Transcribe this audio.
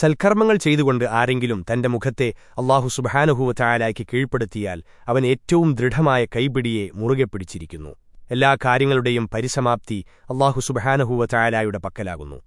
സൽക്കർമ്മങ്ങൾ ചെയ്തുകൊണ്ട് ആരെങ്കിലും തന്റെ മുഖത്തെ അള്ളാഹു സുബഹാനുഹൂവ ചായാലാക്കി കീഴ്പ്പെടുത്തിയാൽ അവൻ ഏറ്റവും ദൃഢമായ കൈപിടിയെ മുറുകെ പിടിച്ചിരിക്കുന്നു. എല്ലാ കാര്യങ്ങളുടെയും പരിസമാപ്തി അള്ളാഹു സുബഹാനഹൂവ ചായാലായുടെ പക്കലാകുന്നു.